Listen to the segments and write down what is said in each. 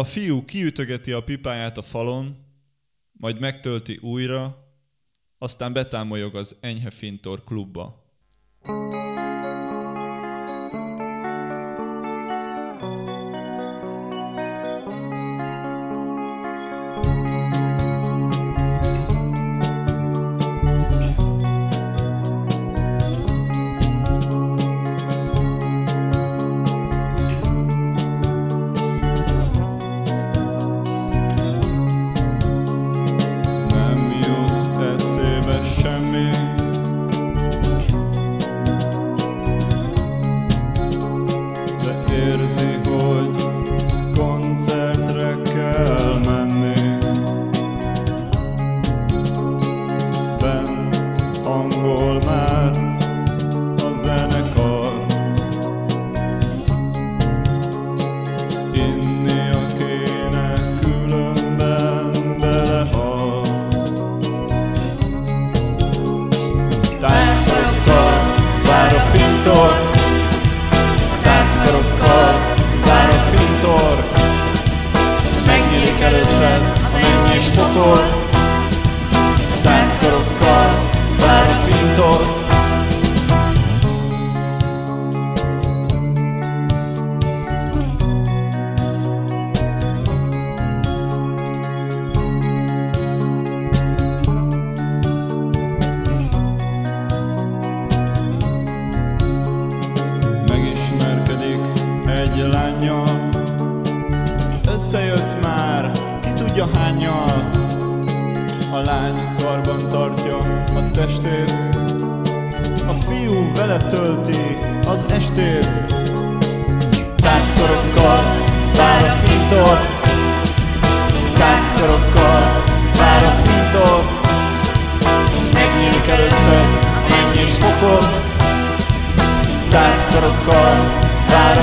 A fiú kiütögeti a pipáját a falon, majd megtölti újra, aztán betámolyog az Enyhe Fintor klubba. Nem egy lányjal Összejött már, ki tudja hányal. A lány karban tartja a testét. A fiú vele tölti az estét. Tártkorokkal vár a fintor Tártkorokkal vár a fintor Megnyílik előtted a menny és pokol. Tártkorokkal vár a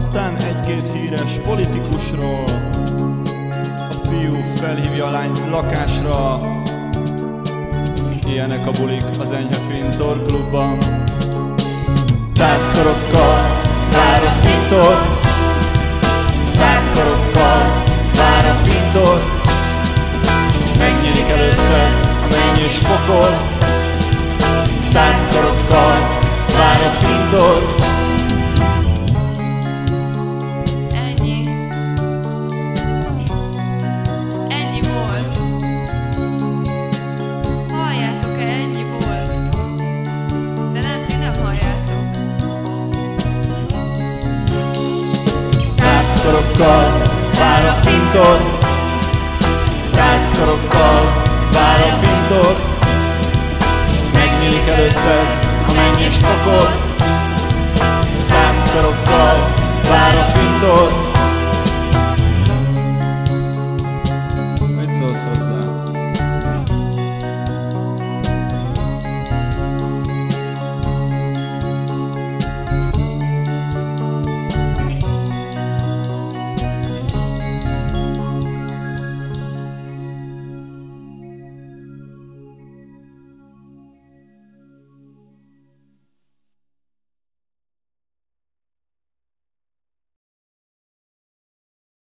Aztán egy-két híres politikusról. A fiú felhívja a lányt lakásra. Ilyenek a bulik az Enyhe Fintor klubban. Tártkorokkal vár a fintor. Tártkorokkal vár a fintor. Megnyílik előtted a menny és pokol. Tártkorokkal vár a fintor Tártkorokkal vár a fintor. Tártkorokkal vár a fintor. Megnyílik előtted a menny és pokol Tártkorokkal vár a fintor